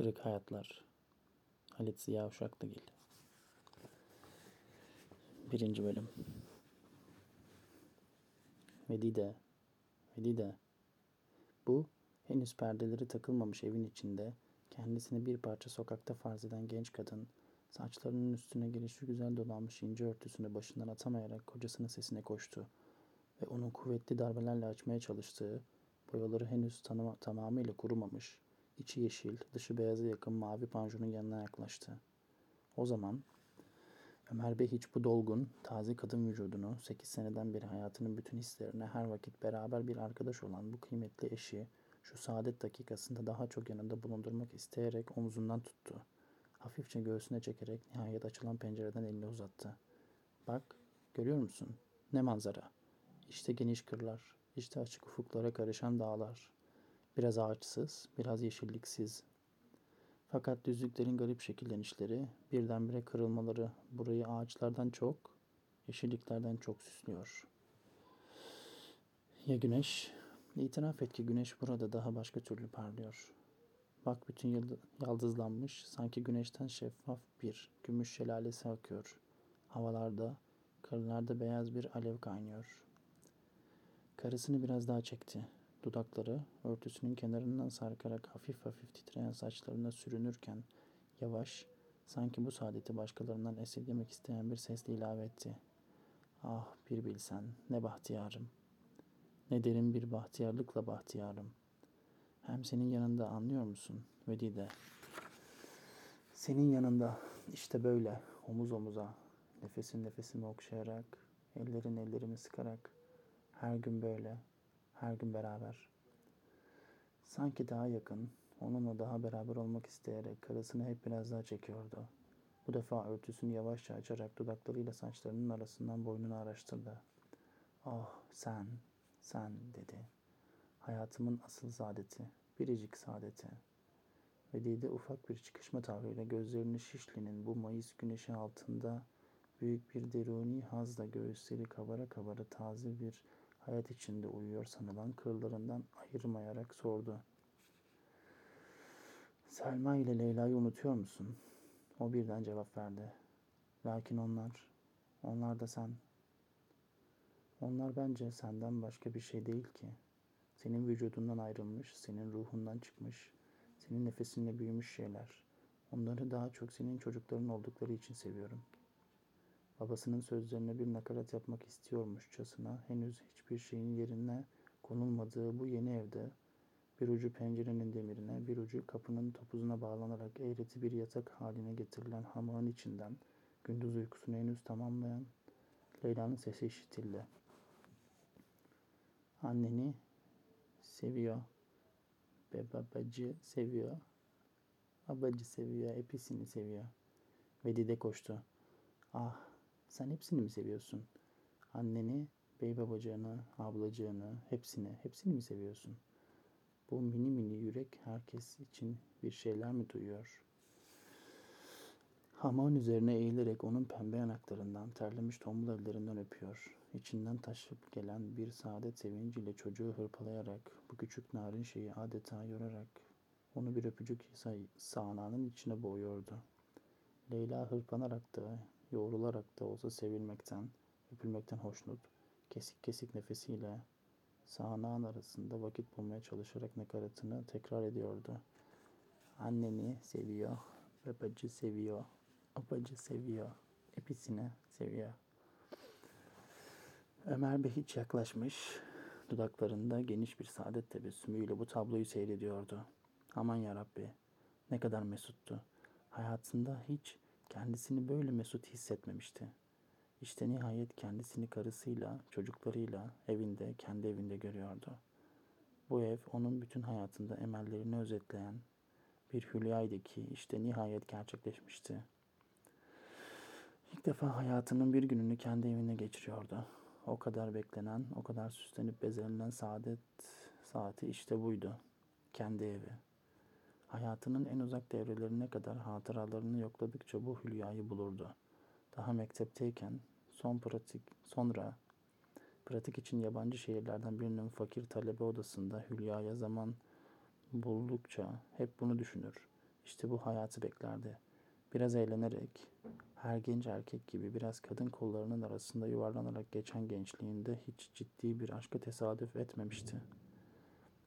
Kırık Hayatlar. Halit Ziya Uşaklıgil Birinci Bölüm. Vedide Vedide Bu henüz perdeleri takılmamış evin içinde kendisini bir parça sokakta farz eden genç kadın saçlarının üstüne gelişi güzel dolanmış ince örtüsünü başından atamayarak kocasının sesine koştu ve onun kuvvetli darbelerle açmaya çalıştığı boyaları henüz tanıma, tamamıyla kurumamış içi yeşil, dışı beyaza yakın mavi panjurun yanına yaklaştı. O zaman Ömer Bey hiç bu dolgun, taze kadın vücudunu, sekiz seneden beri hayatının bütün hislerine her vakit beraber bir arkadaş olan bu kıymetli eşi, şu saadet dakikasında daha çok yanında bulundurmak isteyerek omzundan tuttu. Hafifçe göğsüne çekerek nihayet açılan pencereden elini uzattı. Bak, görüyor musun? Ne manzara. İşte geniş kırlar, işte açık ufuklara karışan dağlar. Biraz ağaçsız, biraz yeşilliksiz. Fakat düzlüklerin garip şekillenişleri, birdenbire kırılmaları burayı ağaçlardan çok, yeşilliklerden çok süslüyor. Ya güneş? İtiraf et ki güneş burada daha başka türlü parlıyor. Bak bütün yıldızlanmış, sanki güneşten şeffaf bir gümüş şelalesi akıyor. Havalarda, kırlarda beyaz bir alev kaynıyor. Karısını biraz daha çekti. Dudakları örtüsünün kenarından sarkarak hafif hafif titreyen saçlarına sürünürken yavaş, sanki bu saadeti başkalarından esirgemek isteyen bir sesle ilave etti. Ah bir bilsen ne bahtiyarım. Ne derin bir bahtiyarlıkla bahtiyarım. Hem senin yanında anlıyor musun Vedide? Senin yanında işte böyle omuz omuza, nefesin nefesimi okşayarak, ellerin ellerimi sıkarak, her gün böyle, her gün beraber. Sanki daha yakın, onunla daha beraber olmak isteyerek karısını hep biraz daha çekiyordu. Bu defa örtüsünü yavaşça açarak dudaklarıyla saçlarının arasından boynunu araştırdı. Oh sen, sen dedi. Hayatımın asıl saadeti, biricik saadeti. Ve Dide ufak bir çıkışma tavrıyla gözlerini Şişli'nin bu Mayıs güneşi altında büyük bir deruni hazla göğüsleri kabara kabara taze bir hayat içinde uyuyor sanılan kırlarından ayırmayarak sordu. Selma ile Leyla'yı unutuyor musun? O birden cevap verdi. Lakin onlar, onlar da sen. Onlar bence senden başka bir şey değil ki. Senin vücudundan ayrılmış, senin ruhundan çıkmış, senin nefesinle büyümüş şeyler. Onları daha çok senin çocukların oldukları için seviyorum. Babasının sözlerine bir nakarat yapmak istiyormuşçasına henüz hiçbir şeyin yerine konulmadığı bu yeni evde bir ucu pencerenin demirine, bir ucu kapının topuzuna bağlanarak eğreti bir yatak haline getirilen hamağın içinden gündüz uykusunu henüz tamamlayan Leyla'nın sesi işitildi. Anneni seviyor ve babacı seviyor. Babacı seviyor, hepsini seviyor. Ve Dide koştu. Ah, sen hepsini mi seviyorsun? Anneni, bey babacığını, ablacığını, hepsini, hepsini mi seviyorsun? Bu mini mini yürek herkes için bir şeyler mi duyuyor? Hamağın üzerine eğilerek onun pembe yanaklarından, terlemiş tombul ellerinden öpüyor. İçinden taşıp gelen bir saadet sevinciyle çocuğu hırpalayarak, bu küçük narin şeyi adeta yorarak, onu bir öpücük sağanağının içine boğuyordu. Leyla hırpanarak da, yoğrularak da olsa sevilmekten, öpülmekten hoşnut, kesik kesik nefesiyle sağanağın arasında vakit bulmaya çalışarak nakaratını tekrar ediyordu. Anneni seviyor, babacı seviyor, abacı seviyor, hepsini seviyor. Ömer Bey hiç yaklaşmış, dudaklarında geniş bir saadet tebessümüyle bu tabloyu seyrediyordu. Aman yarabbi, ne kadar mesuttu. Hayatında hiç kendisini böyle mesut hissetmemişti. İşte nihayet kendisini karısıyla, çocuklarıyla evinde, kendi evinde görüyordu. Bu ev onun bütün hayatında emellerini özetleyen bir hülyaydı ki işte nihayet gerçekleşmişti. İlk defa hayatının bir gününü kendi evinde geçiriyordu. O kadar beklenen, o kadar süslenip bezelenen saadet saati işte buydu. Kendi evi. Hayatının en uzak devrelerine kadar hatıralarını yokladıkça bu hülyayı bulurdu. Daha mektepteyken son pratik sonra pratik için yabancı şehirlerden birinin fakir talebe odasında hülyaya zaman buldukça hep bunu düşünür. İşte bu hayatı beklerdi. Biraz eğlenerek, her genç erkek gibi biraz kadın kollarının arasında yuvarlanarak geçen gençliğinde hiç ciddi bir aşka tesadüf etmemişti.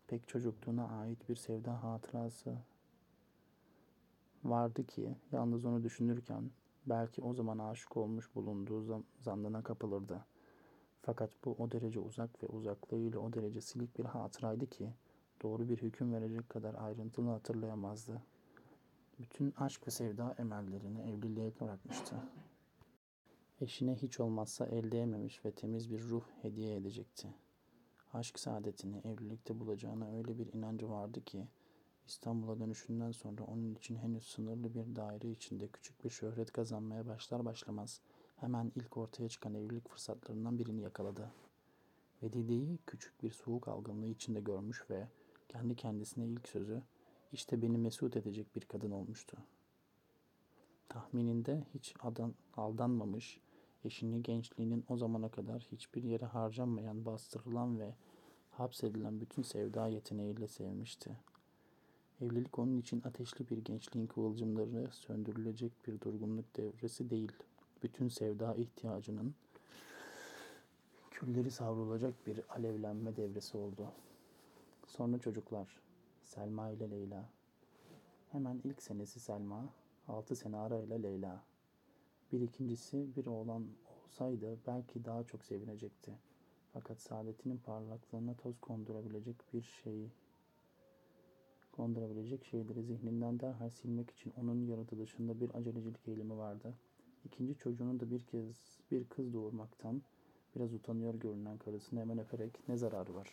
Pek çocukluğuna ait bir sevda hatırası vardı ki yalnız onu düşünürken belki o zaman aşık olmuş bulunduğu zannına kapılırdı. Fakat bu o derece uzak ve uzaklığıyla o derece silik bir hatıraydı ki doğru bir hüküm verecek kadar ayrıntılı hatırlayamazdı. Bütün aşk ve sevda emellerini evliliğe bırakmıştı. Eşine hiç olmazsa eldeyememiş ve temiz bir ruh hediye edecekti. Aşk saadetini evlilikte bulacağına öyle bir inancı vardı ki İstanbul'a dönüşünden sonra onun için henüz sınırlı bir daire içinde küçük bir şöhret kazanmaya başlar başlamaz hemen ilk ortaya çıkan evlilik fırsatlarından birini yakaladı. Vedide'yi küçük bir soğuk algınlığı içinde görmüş ve kendi kendisine ilk sözü işte beni mesut edecek bir kadın olmuştu. Tahmininde hiç adan, aldanmamış, eşini gençliğinin o zamana kadar hiçbir yere harcanmayan, bastırılan ve hapsedilen bütün sevda yeteneğiyle sevmişti. Evlilik onun için ateşli bir gençliğin kıvılcımları söndürülecek bir durgunluk devresi değil. Bütün sevda ihtiyacının külleri savrulacak bir alevlenme devresi oldu. Sonra çocuklar, Selma ile Leyla. Hemen ilk senesi Selma, altı sene arayla Leyla. Bir ikincisi bir oğlan olsaydı belki daha çok sevinecekti. Fakat saadetinin parlaklığına toz kondurabilecek bir şeyi kondurabilecek şeyleri zihninden derhal silmek için onun yaratılışında bir acelecilik eğilimi vardı. İkinci çocuğunun da bir kez bir kız doğurmaktan biraz utanıyor görünen karısını hemen öperek ne zararı var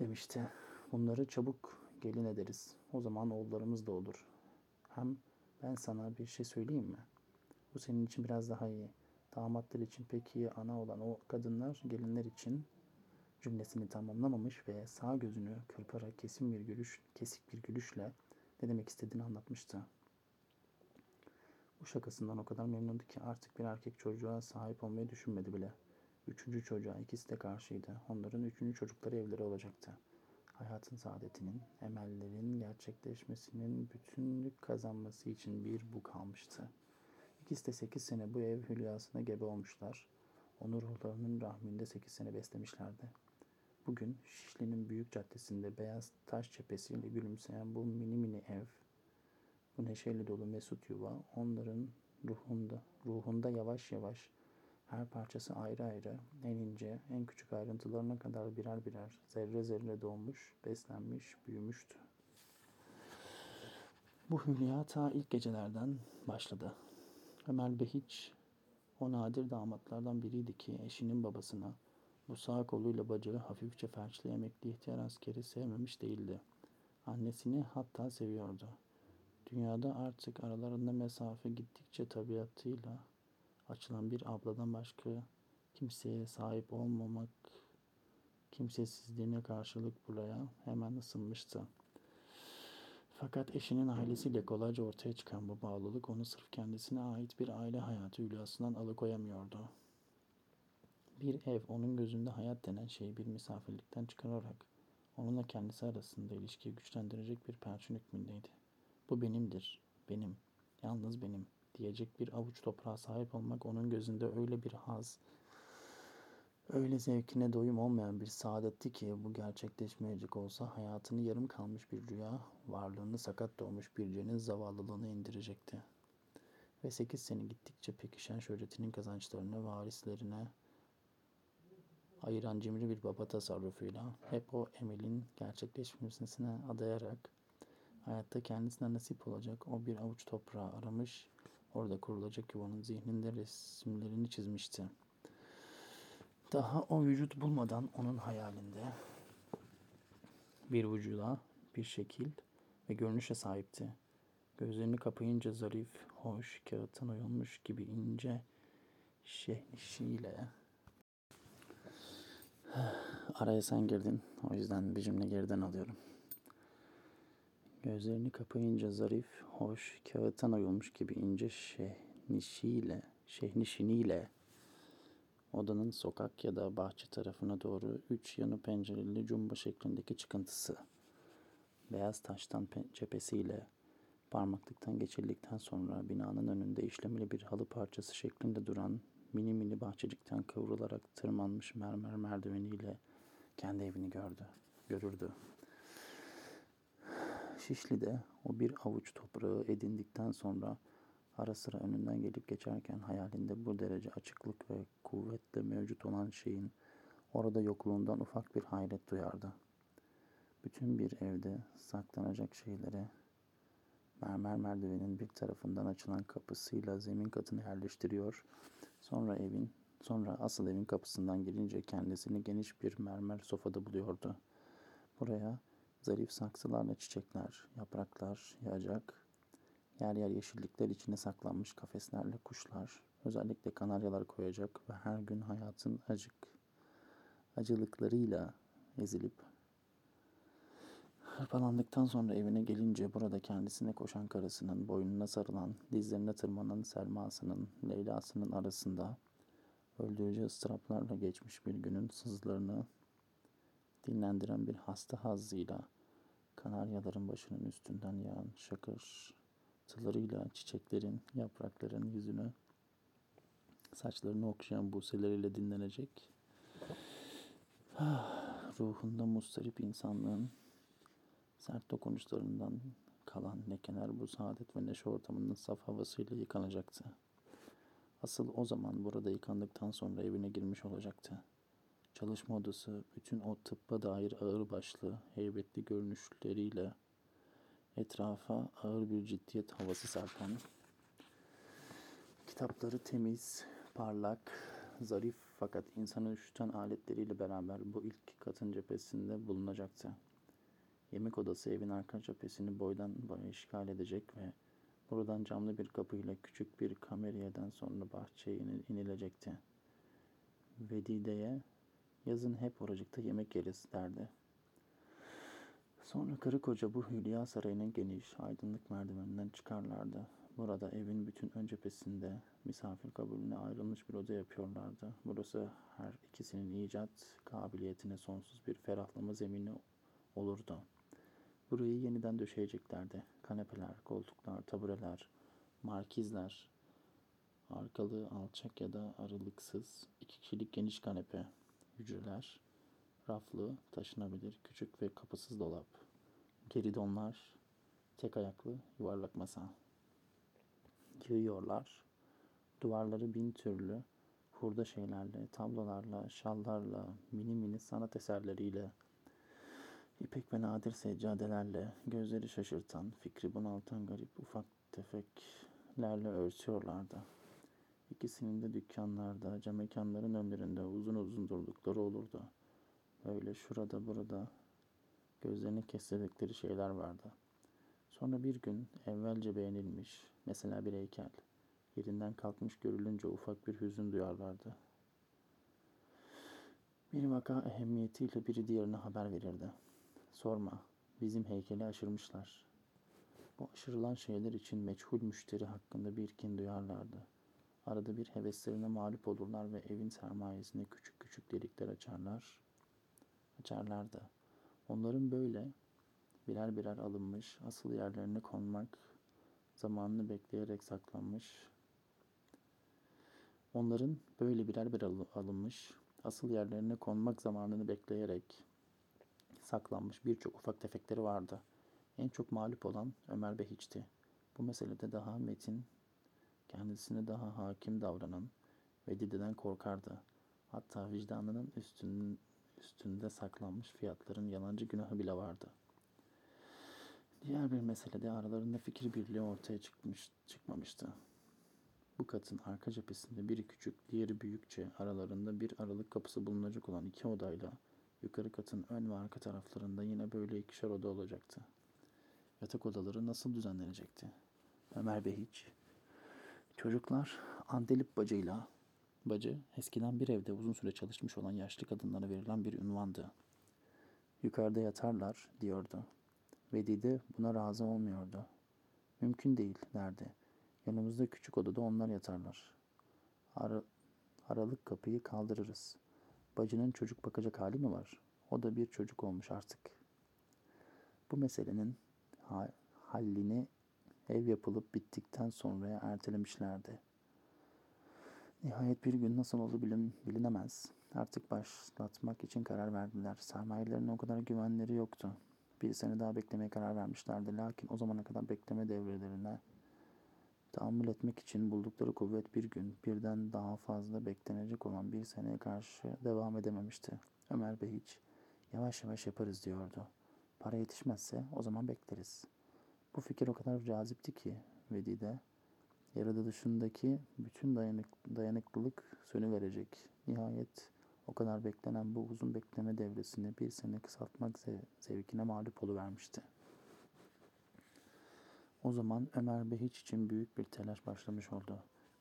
demişti. Bunları çabuk gelin ederiz. O zaman oğullarımız da olur. Hem ben sana bir şey söyleyeyim mi? Bu senin için biraz daha iyi. Damatlar için pek iyi ana olan o kadınlar gelinler için cümlesini tamamlamamış ve sağ gözünü kırparak kesin bir gülüş, kesik bir gülüşle ne demek istediğini anlatmıştı. Bu şakasından o kadar memnundu ki artık bir erkek çocuğa sahip olmayı düşünmedi bile. Üçüncü çocuğa ikisi de karşıydı. Onların üçüncü çocukları evleri olacaktı. Hayatın saadetinin, emellerin gerçekleşmesinin bütünlük kazanması için bir bu kalmıştı. İkisi de sekiz sene bu ev hülyasına gebe olmuşlar. Onu ruhlarının rahminde sekiz sene beslemişlerdi. Bugün Şişli'nin büyük caddesinde beyaz taş cephesiyle gülümseyen bu mini mini ev, bu neşeyle dolu mesut yuva onların ruhunda, ruhunda yavaş yavaş her parçası ayrı ayrı, en ince, en küçük ayrıntılarına kadar birer birer, zerre zerre doğmuş, beslenmiş, büyümüştü. Bu hülya ta ilk gecelerden başladı. Ömer Behiç o nadir damatlardan biriydi ki eşinin babasına bu sağ koluyla bacağı hafifçe felçli emekli ihtiyar askeri sevmemiş değildi. Annesini hatta seviyordu. Dünyada artık aralarında mesafe gittikçe tabiatıyla açılan bir abladan başka kimseye sahip olmamak kimsesizliğine karşılık buraya hemen ısınmıştı. Fakat eşinin ailesiyle kolayca ortaya çıkan bu bağlılık onu sırf kendisine ait bir aile hayatı hülyasından alıkoyamıyordu. Bir ev onun gözünde hayat denen şeyi bir misafirlikten çıkararak onunla kendisi arasında ilişkiyi güçlendirecek bir perçin hükmündeydi. Bu benimdir, benim, yalnız benim diyecek bir avuç toprağa sahip olmak onun gözünde öyle bir haz, öyle zevkine doyum olmayan bir saadetti ki bu gerçekleşmeyecek olsa hayatını yarım kalmış bir rüya, varlığını sakat doğmuş bir cenin zavallılığını indirecekti. Ve sekiz sene gittikçe pekişen şöhretinin kazançlarını varislerine ayıran cimri bir baba tasarrufuyla hep o emelin gerçekleşmesine adayarak hayatta kendisine nasip olacak o bir avuç toprağı aramış, orada kurulacak yuvanın zihninde resimlerini çizmişti. Daha o vücut bulmadan onun hayalinde bir vücuda, bir şekil ve görünüşe sahipti. Gözlerini kapayınca zarif, hoş, kağıttan oyulmuş gibi ince şehnişiyle Araya sen girdin. O yüzden bir cümle geriden alıyorum. Gözlerini kapayınca zarif, hoş, kağıttan oyulmuş gibi ince şehnişiyle, şehnişiniyle odanın sokak ya da bahçe tarafına doğru üç yanı pencereli cumba şeklindeki çıkıntısı beyaz taştan cephesiyle parmaklıktan geçirildikten sonra binanın önünde işlemeli bir halı parçası şeklinde duran mini mini bahçecikten kıvrılarak tırmanmış mermer merdiveniyle kendi evini gördü, görürdü. Şişli'de o bir avuç toprağı edindikten sonra ara sıra önünden gelip geçerken hayalinde bu derece açıklık ve kuvvetle mevcut olan şeyin orada yokluğundan ufak bir hayret duyardı. Bütün bir evde saklanacak şeylere mermer merdivenin bir tarafından açılan kapısıyla zemin katını yerleştiriyor. Sonra evin, sonra asıl evin kapısından girince kendisini geniş bir mermer sofada buluyordu. Buraya zarif saksılarla çiçekler, yapraklar yağacak, yer yer yeşillikler içine saklanmış kafeslerle kuşlar, özellikle kanaryalar koyacak ve her gün hayatın acık, acılıklarıyla ezilip Hırpalandıktan sonra evine gelince burada kendisine koşan karısının, boynuna sarılan, dizlerine tırmanan Selma'sının, Leyla'sının arasında öldürücü ıstıraplarla geçmiş bir günün sızlarını dinlendiren bir hasta hazzıyla kanaryaların başının üstünden yağan şakır tılarıyla çiçeklerin, yaprakların yüzünü saçlarını okşayan buseleriyle dinlenecek. Ah, ruhunda mustarip insanlığın Sert dokunuşlarından kalan lekeler bu saadet ve neşe ortamının saf havasıyla yıkanacaktı. Asıl o zaman burada yıkandıktan sonra evine girmiş olacaktı. Çalışma odası bütün o tıbba dair ağır başlı, heybetli görünüşleriyle etrafa ağır bir ciddiyet havası serpen, kitapları temiz, parlak, zarif fakat insanı üşüten aletleriyle beraber bu ilk katın cephesinde bulunacaktı. Yemek odası evin arka cephesini boydan boya işgal edecek ve buradan camlı bir kapıyla küçük bir kameriyeden sonra bahçeye inilecekti. Vedide'ye yazın hep oracıkta yemek yeriz derdi. Sonra karı koca bu Hülya Sarayı'nın geniş, aydınlık merdiveninden çıkarlardı. Burada evin bütün ön cephesinde misafir kabulüne ayrılmış bir oda yapıyorlardı. Burası her ikisinin icat kabiliyetine sonsuz bir ferahlama zemini olurdu. Burayı yeniden döşeyeceklerdi. Kanepeler, koltuklar, tabureler, markizler, arkalı, alçak ya da aralıksız iki kişilik geniş kanepe, hücreler, raflı, taşınabilir, küçük ve kapısız dolap, geridonlar, tek ayaklı, yuvarlak masa. Yığıyorlar. Duvarları bin türlü hurda şeylerle, tablolarla, şallarla, mini mini sanat eserleriyle İpek ve nadir seccadelerle gözleri şaşırtan, fikri bunaltan garip ufak tefeklerle örtüyorlardı. İkisinin de dükkanlarda, cam mekanların önlerinde uzun uzun durdukları olurdu. Böyle şurada burada gözlerini kestirdikleri şeyler vardı. Sonra bir gün evvelce beğenilmiş, mesela bir heykel, yerinden kalkmış görülünce ufak bir hüzün duyarlardı. Bir vaka ehemmiyetiyle biri diğerine haber verirdi. Sorma, bizim heykeli aşırmışlar. Bu aşırılan şeyler için meçhul müşteri hakkında bir kin duyarlardı. Arada bir heveslerine mağlup olurlar ve evin sermayesine küçük küçük delikler açarlar. Açarlardı. Onların böyle birer birer alınmış, asıl yerlerine konmak, zamanını bekleyerek saklanmış. Onların böyle birer birer alınmış, asıl yerlerine konmak zamanını bekleyerek saklanmış birçok ufak tefekleri vardı. En çok mağlup olan Ömer Behiç'ti. Bu meselede daha metin, kendisine daha hakim davranan ve Dide'den korkardı. Hatta vicdanının üstünün, üstünde saklanmış fiyatların yalancı günahı bile vardı. Diğer bir meselede aralarında fikir birliği ortaya çıkmış, çıkmamıştı. Bu katın arka cephesinde biri küçük, diğeri büyükçe aralarında bir aralık kapısı bulunacak olan iki odayla Yukarı katın ön ve arka taraflarında yine böyle ikişer oda olacaktı. Yatak odaları nasıl düzenlenecekti? Ömer Bey hiç. Çocuklar Andelip bacıyla, bacı eskiden bir evde uzun süre çalışmış olan yaşlı kadınlara verilen bir ünvandı. Yukarıda yatarlar diyordu. Vedide buna razı olmuyordu. Mümkün değil derdi. Yanımızda küçük odada onlar yatarlar. Ar aralık kapıyı kaldırırız. Bacının çocuk bakacak hali mi var? O da bir çocuk olmuş artık. Bu meselenin ha- hallini ev yapılıp bittikten sonraya ertelemişlerdi. Nihayet bir gün nasıl oldu bilin, bilinemez. Artık başlatmak için karar verdiler. Sermayelerine o kadar güvenleri yoktu. Bir sene daha beklemeye karar vermişlerdi. Lakin o zamana kadar bekleme devrelerine tahammül etmek için buldukları kuvvet bir gün birden daha fazla beklenecek olan bir seneye karşı devam edememişti. Ömer Bey hiç yavaş yavaş yaparız diyordu. Para yetişmezse o zaman bekleriz. Bu fikir o kadar cazipti ki Vedide yaratılışındaki bütün dayanık, dayanıklılık sönüverecek. Nihayet o kadar beklenen bu uzun bekleme devresini bir sene kısaltmak zevkine mağlup oluvermişti. O zaman Ömer Behiç için büyük bir telaş başlamış oldu.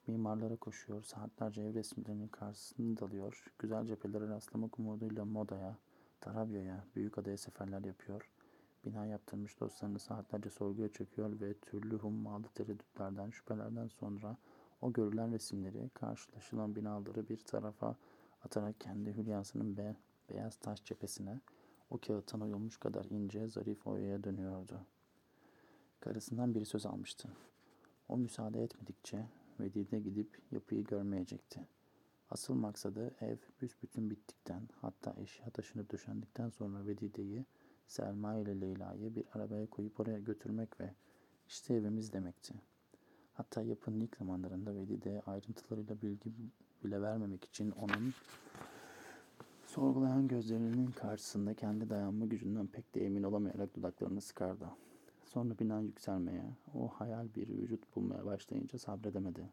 Mimarlara koşuyor, saatlerce ev resimlerinin karşısında dalıyor, güzel cephelere rastlamak umuduyla Moda'ya, Tarabya'ya, büyük adaya seferler yapıyor. Bina yaptırmış dostlarını saatlerce sorguya çekiyor ve türlü hummalı tereddütlerden, şüphelerden sonra o görülen resimleri, karşılaşılan binaları bir tarafa atarak kendi hülyasının be, beyaz taş cephesine o kağıttan oyulmuş kadar ince, zarif oyaya dönüyordu. Karısından biri söz almıştı. O müsaade etmedikçe Vedide gidip yapıyı görmeyecekti. Asıl maksadı ev büsbütün bittikten hatta eşya taşınıp döşendikten sonra Vedide'yi Selma ile Leyla'yı bir arabaya koyup oraya götürmek ve işte evimiz demekti. Hatta yapının ilk zamanlarında Vedide'ye ayrıntılarıyla bilgi bile vermemek için onun sorgulayan gözlerinin karşısında kendi dayanma gücünden pek de emin olamayarak dudaklarını sıkardı. Sonra bina yükselmeye, o hayal bir vücut bulmaya başlayınca sabredemedi.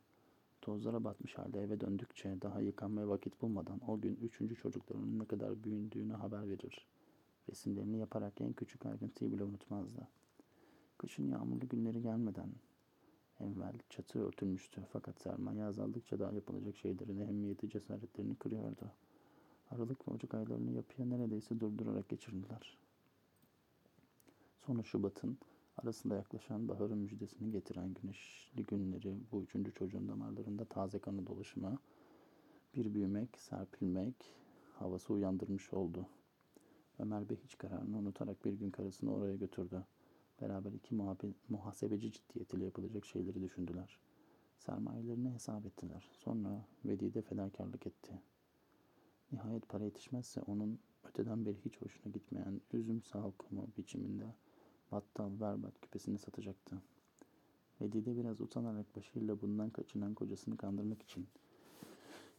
Tozlara batmış halde eve döndükçe daha yıkanmaya vakit bulmadan o gün üçüncü çocuklarının ne kadar büyüdüğünü haber verir. Resimlerini yaparak en küçük ayrıntıyı bile unutmazdı. Kışın yağmurlu günleri gelmeden evvel çatı örtülmüştü fakat sermaye azaldıkça daha yapılacak şeylerin ehemmiyeti cesaretlerini kırıyordu. Aralık ve Ocak aylarını yapıya neredeyse durdurarak geçirdiler. Sonra Şubat'ın arasında yaklaşan baharın müjdesini getiren güneşli günleri bu üçüncü çocuğun damarlarında taze kanı dolaşıma, bir büyümek, serpilmek havası uyandırmış oldu. Ömer Bey hiç kararını unutarak bir gün karısını oraya götürdü. Beraber iki muhasebeci ciddiyetiyle yapılacak şeyleri düşündüler. Sermayelerini hesap ettiler. Sonra Vedide fedakarlık etti. Nihayet para yetişmezse onun öteden beri hiç hoşuna gitmeyen üzüm salkımı biçiminde battal berbat küpesini satacaktı. Vedide biraz utanarak başıyla bundan kaçınan kocasını kandırmak için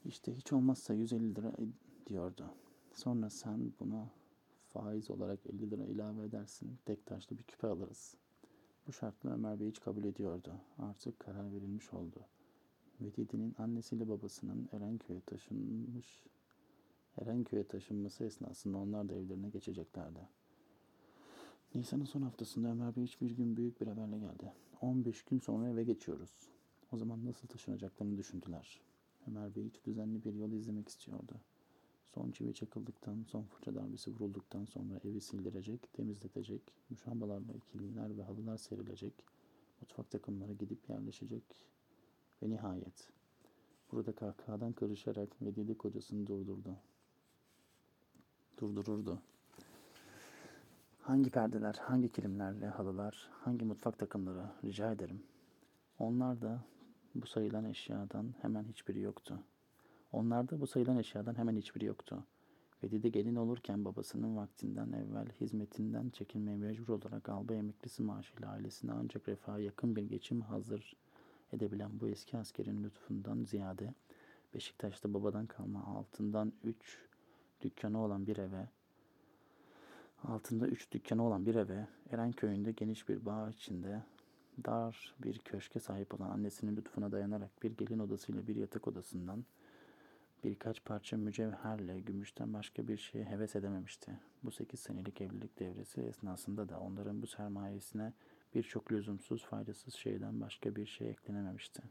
işte hiç olmazsa 150 lira diyordu. Sonra sen buna faiz olarak 50 lira ilave edersin. Tek taşlı bir küpe alırız. Bu şartla Ömer Bey hiç kabul ediyordu. Artık karar verilmiş oldu. Vedide'nin annesiyle babasının Erenköy'e taşınmış Erenköy'e taşınması esnasında onlar da evlerine geçeceklerdi. Nisan'ın son haftasında Ömer Bey hiçbir gün büyük bir haberle geldi. 15 gün sonra eve geçiyoruz. O zaman nasıl taşınacaklarını düşündüler. Ömer Bey hiç düzenli bir yol izlemek istiyordu. Son çivi çakıldıktan, son fırça darbesi vurulduktan sonra evi sildirecek, temizletecek, muşambalarla ikililer ve halılar serilecek, mutfak takımları gidip yerleşecek ve nihayet burada kahkahadan karışarak Medide kocasını durdurdu. Durdururdu. Hangi perdeler, hangi kilimlerle halılar, hangi mutfak takımları rica ederim. Onlar da bu sayılan eşyadan hemen hiçbiri yoktu. Onlarda bu sayılan eşyadan hemen hiçbiri yoktu. Vedide gelin olurken babasının vaktinden evvel hizmetinden çekilmeye mecbur olarak albay emeklisi maaşıyla ailesine ancak refaha yakın bir geçim hazır edebilen bu eski askerin lütfundan ziyade Beşiktaş'ta babadan kalma altından üç dükkanı olan bir eve altında üç dükkanı olan bir eve Erenköy'ünde geniş bir bağ içinde dar bir köşke sahip olan annesinin lütfuna dayanarak bir gelin odasıyla bir yatak odasından birkaç parça mücevherle gümüşten başka bir şeye heves edememişti. Bu sekiz senelik evlilik devresi esnasında da onların bu sermayesine birçok lüzumsuz, faydasız şeyden başka bir şey eklenememişti.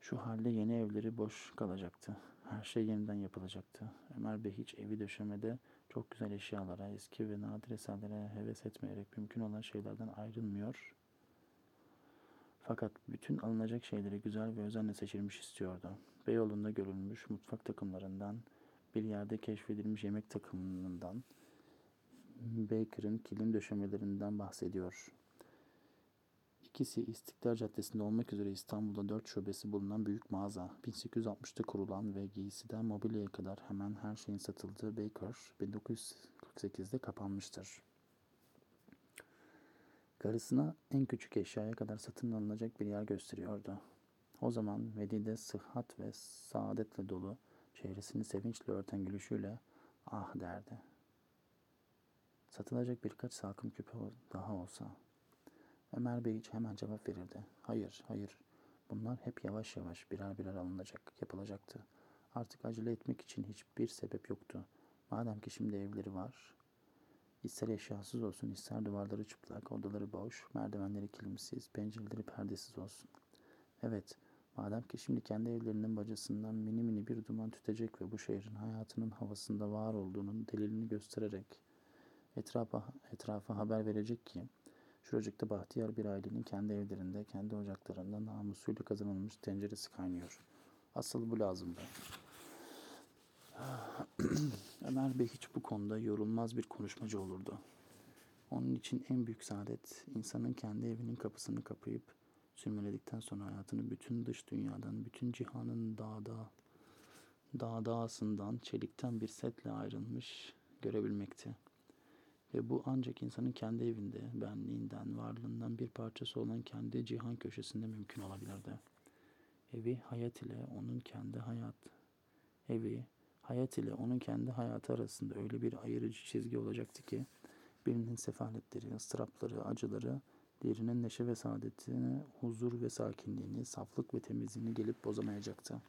Şu halde yeni evleri boş kalacaktı. Her şey yeniden yapılacaktı. Ömer Bey hiç evi döşemede çok güzel eşyalara, eski ve nadir eserlere heves etmeyerek mümkün olan şeylerden ayrılmıyor. Fakat bütün alınacak şeyleri güzel ve özenle seçilmiş istiyordu. Beyoğlu'nda görülmüş mutfak takımlarından, bir yerde keşfedilmiş yemek takımından, Baker'ın kilim döşemelerinden bahsediyor. İkisi İstiklal Caddesi'nde olmak üzere İstanbul'da dört şubesi bulunan büyük mağaza. 1860'ta kurulan ve giysiden mobilyaya kadar hemen her şeyin satıldığı Baker 1948'de kapanmıştır. Karısına en küçük eşyaya kadar satın alınacak bir yer gösteriyordu. O zaman Vedide sıhhat ve saadetle dolu, çehresini sevinçle örten gülüşüyle ah derdi. Satılacak birkaç salkım küpe daha olsa. Ömer Bey hiç hemen cevap verirdi. Hayır, hayır. Bunlar hep yavaş yavaş birer birer alınacak, yapılacaktı. Artık acele etmek için hiçbir sebep yoktu. Madem ki şimdi evleri var, ister eşyasız olsun, ister duvarları çıplak, odaları boş, merdivenleri kilimsiz, pencereleri perdesiz olsun. Evet, madem ki şimdi kendi evlerinin bacasından mini mini bir duman tütecek ve bu şehrin hayatının havasında var olduğunun delilini göstererek etrafa, etrafa haber verecek ki şuracıkta bahtiyar bir ailenin kendi evlerinde, kendi ocaklarında namusuyla kazanılmış tenceresi kaynıyor. Asıl bu lazımdı. Ömer Bey hiç bu konuda yorulmaz bir konuşmacı olurdu. Onun için en büyük saadet insanın kendi evinin kapısını kapayıp sürmeledikten sonra hayatını bütün dış dünyadan, bütün cihanın dağda, dağ dağısından, çelikten bir setle ayrılmış görebilmekti. Ve bu ancak insanın kendi evinde, benliğinden, varlığından bir parçası olan kendi cihan köşesinde mümkün olabilirdi. Evi hayat ile onun kendi hayat, evi hayat ile onun kendi hayatı arasında öyle bir ayırıcı çizgi olacaktı ki birinin sefaletleri, ıstırapları, acıları, diğerinin neşe ve saadetini, huzur ve sakinliğini, saflık ve temizliğini gelip bozamayacaktı.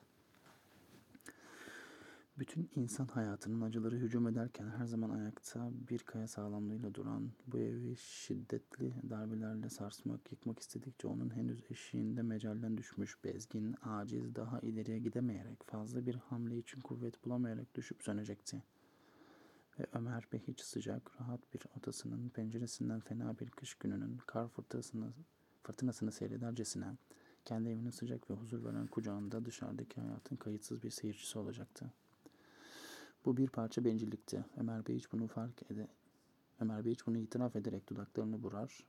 Bütün insan hayatının acıları hücum ederken her zaman ayakta bir kaya sağlamlığıyla duran bu evi şiddetli darbelerle sarsmak, yıkmak istedikçe onun henüz eşiğinde mecallen düşmüş, bezgin, aciz, daha ileriye gidemeyerek, fazla bir hamle için kuvvet bulamayarak düşüp sönecekti. Ve Ömer Bey hiç sıcak, rahat bir odasının penceresinden fena bir kış gününün kar fırtınasını, fırtınasını seyredercesine kendi evinin sıcak ve huzur veren kucağında dışarıdaki hayatın kayıtsız bir seyircisi olacaktı. Bu bir parça bencillikti. Ömer Bey hiç bunu fark ede Ömer Bey hiç bunu itiraf ederek dudaklarını burar.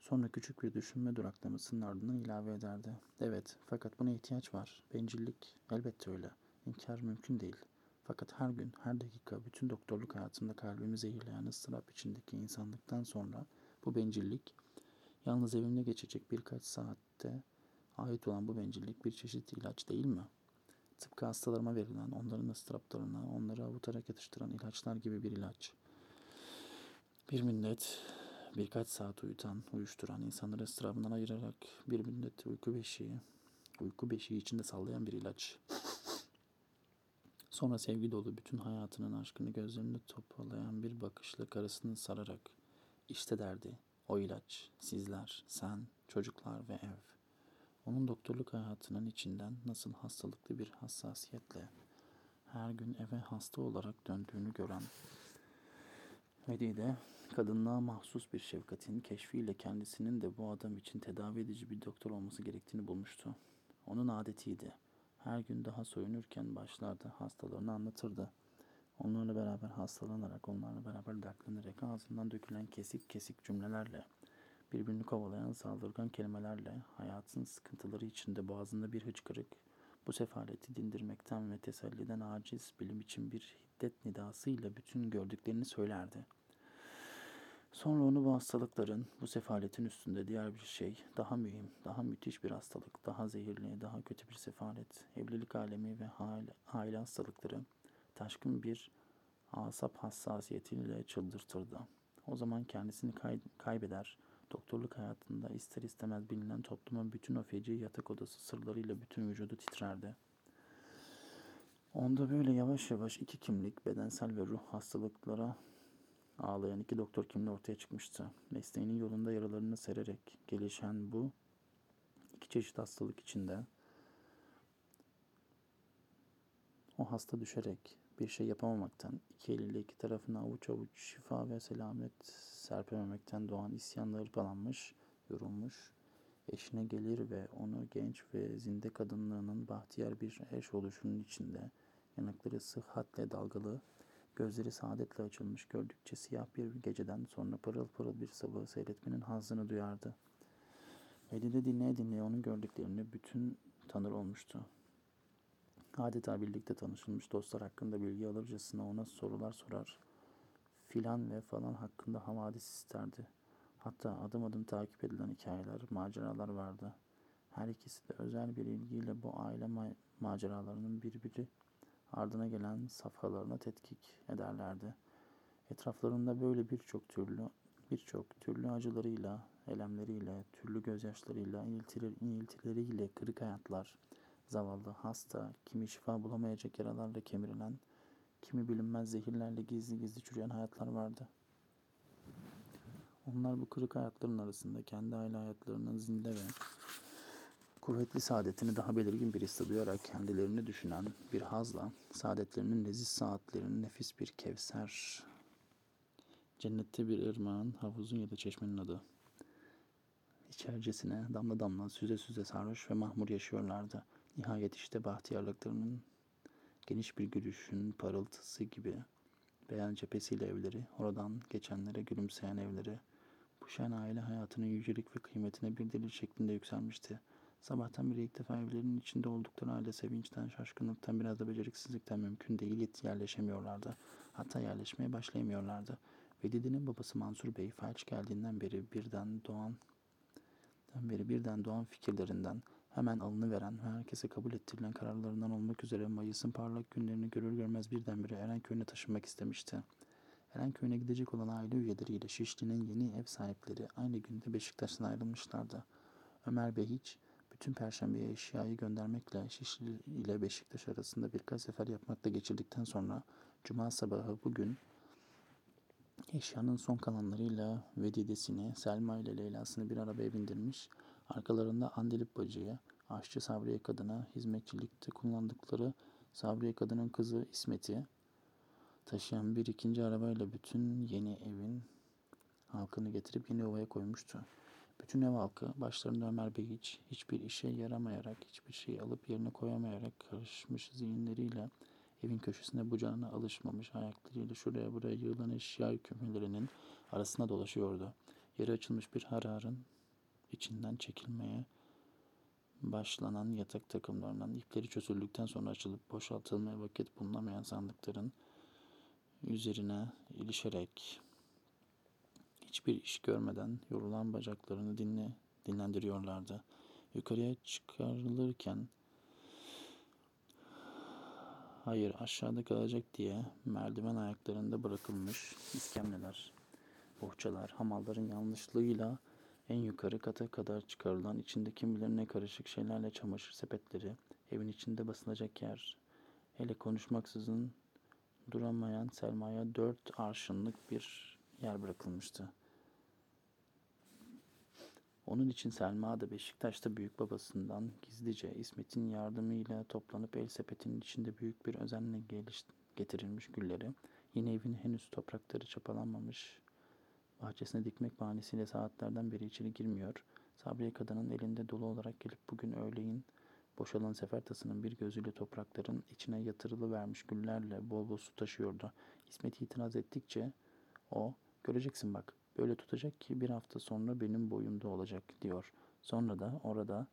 Sonra küçük bir düşünme duraklamasının ardından ilave ederdi. Evet, fakat buna ihtiyaç var. Bencillik, elbette öyle. İnkar mümkün değil. Fakat her gün, her dakika bütün doktorluk hayatında kalbimi zehirleyen ıstırap içindeki insanlıktan sonra bu bencillik, yalnız evimde geçecek birkaç saatte ait olan bu bencillik bir çeşit ilaç değil mi?'' Tıpkı hastalarıma verilen, onların ıstıraplarına, onları avutarak yatıştıran ilaçlar gibi bir ilaç. Bir müddet birkaç saat uyutan, uyuşturan, insanları ıstırabından ayırarak bir müddet uyku beşiği, uyku beşiği içinde sallayan bir ilaç. Sonra sevgi dolu bütün hayatının aşkını gözlerinde toplayan bir bakışla karısını sararak işte derdi o ilaç, sizler, sen, çocuklar ve ev. Onun doktorluk hayatının içinden nasıl hastalıklı bir hassasiyetle her gün eve hasta olarak döndüğünü gören Medide, kadınlığa mahsus bir şefkatin keşfiyle kendisinin de bu adam için tedavi edici bir doktor olması gerektiğini bulmuştu. Onun adetiydi. Her gün daha soyunurken başlarda hastalarını anlatırdı. Onlarla beraber hastalanarak, onlarla beraber dertlenerek ağzından dökülen kesik kesik cümlelerle birbirini kovalayan saldırgan kelimelerle hayatın sıkıntıları içinde boğazında bir hıçkırık, bu sefaleti dindirmekten ve teselliden aciz bilim için bir hiddet nidasıyla bütün gördüklerini söylerdi. Sonra onu bu hastalıkların, bu sefaletin üstünde diğer bir şey, daha mühim, daha müthiş bir hastalık, daha zehirli, daha kötü bir sefalet, evlilik alemi ve aile hastalıkları, taşkın bir asap hassasiyetiyle çıldırtırdı. O zaman kendisini kay- kaybeder, Doktorluk hayatında ister istemez bilinen toplumun bütün o feci yatak odası sırlarıyla bütün vücudu titrerdi. Onda böyle yavaş yavaş iki kimlik, bedensel ve ruh hastalıklara ağlayan iki doktor kimliği ortaya çıkmıştı. Mesleğinin yolunda yaralarını sererek gelişen bu iki çeşit hastalık içinde o hasta düşerek bir şey yapamamaktan, iki eliyle iki tarafına avuç avuç şifa ve selamet serpememekten doğan isyanla hırpalanmış, yorulmuş, eşine gelir ve onu genç ve zinde kadınlığının bahtiyar bir eş oluşunun içinde yanakları sıhhatle dalgalı, Gözleri saadetle açılmış, gördükçe siyah bir geceden sonra pırıl pırıl bir sabahı seyretmenin hazzını duyardı. Velide dinleye dinleye onun gördüklerini bütün tanır olmuştu. Adeta birlikte tanışılmış dostlar hakkında bilgi alırcasına ona sorular sorar. Filan ve falan hakkında havadis isterdi. Hatta adım adım takip edilen hikayeler, maceralar vardı. Her ikisi de özel bir ilgiyle bu aile ma- maceralarının birbiri ardına gelen safhalarına tetkik ederlerdi. Etraflarında böyle birçok türlü birçok türlü acılarıyla, elemleriyle, türlü gözyaşlarıyla, iniltiler, iniltileriyle kırık hayatlar, zavallı, hasta, kimi şifa bulamayacak yaralarla kemirilen, kimi bilinmez zehirlerle gizli gizli çürüyen hayatlar vardı. Onlar bu kırık hayatların arasında kendi aile hayatlarının zinde ve kuvvetli saadetini daha belirgin bir hisse duyarak kendilerini düşünen bir hazla saadetlerinin leziz saatlerinin nefis bir kevser cennette bir ırmağın, havuzun ya da çeşmenin adı. İçercesine damla damla süze süze sarhoş ve mahmur yaşıyorlardı. Nihayet işte bahtiyarlıklarının geniş bir gülüşün parıltısı gibi beyan cephesiyle evleri, oradan geçenlere gülümseyen evleri, bu şen aile hayatının yücelik ve kıymetine bir delil şeklinde yükselmişti. Sabahtan beri ilk defa evlerinin içinde oldukları halde sevinçten, şaşkınlıktan, biraz da beceriksizlikten mümkün değil yerleşemiyorlardı. Hatta yerleşmeye başlayamıyorlardı. Vedide'nin babası Mansur Bey felç geldiğinden beri birden doğan beri birden doğan fikirlerinden hemen alınıveren ve herkese kabul ettirilen kararlarından olmak üzere Mayıs'ın parlak günlerini görür görmez birdenbire Erenköy'üne taşınmak istemişti. Erenköy'üne gidecek olan aile üyeleriyle Şişli'nin yeni ev sahipleri aynı günde Beşiktaş'tan ayrılmışlardı. Ömer Bey hiç bütün perşembeye eşyayı göndermekle Şişli ile Beşiktaş arasında birkaç sefer yapmakla geçirdikten sonra Cuma sabahı bugün eşyanın son kalanlarıyla Vedidesini, Selma ile Leyla'sını bir arabaya bindirmiş, arkalarında Andilip bacıya, aşçı Sabriye kadına, hizmetçilikte kullandıkları Sabriye kadının kızı İsmet'i taşıyan bir ikinci arabayla bütün yeni evin halkını getirip yeni ovaya koymuştu. Bütün ev halkı başlarında Ömer Bey hiç, hiçbir işe yaramayarak, hiçbir şey alıp yerine koyamayarak karışmış zihinleriyle evin köşesinde bucağına alışmamış ayaklarıyla şuraya buraya yığılan eşya kümelerinin arasında dolaşıyordu. Yeri açılmış bir hararın içinden çekilmeye başlanan yatak takımlarından ipleri çözüldükten sonra açılıp boşaltılmaya vakit bulunamayan sandıkların üzerine ilişerek hiçbir iş görmeden yorulan bacaklarını dinle, dinlendiriyorlardı. Yukarıya çıkarılırken hayır aşağıda kalacak diye merdiven ayaklarında bırakılmış iskemleler, bohçalar, hamalların yanlışlığıyla en yukarı kata kadar çıkarılan içinde kim bilir ne karışık şeylerle çamaşır sepetleri, evin içinde basılacak yer, hele konuşmaksızın duramayan Selma'ya dört arşınlık bir yer bırakılmıştı. Onun için Selma da Beşiktaş'ta büyük babasından gizlice İsmet'in yardımıyla toplanıp el sepetinin içinde büyük bir özenle geliş, getirilmiş gülleri, yine evin henüz toprakları çapalanmamış bahçesine dikmek bahanesiyle saatlerden beri içeri girmiyor. Sabriye kadının elinde dolu olarak gelip bugün öğleyin boşalan sefer tasının bir gözüyle toprakların içine yatırılı vermiş güllerle bol bol su taşıyordu. İsmet itiraz ettikçe o göreceksin bak böyle tutacak ki bir hafta sonra benim boyumda olacak diyor. Sonra da orada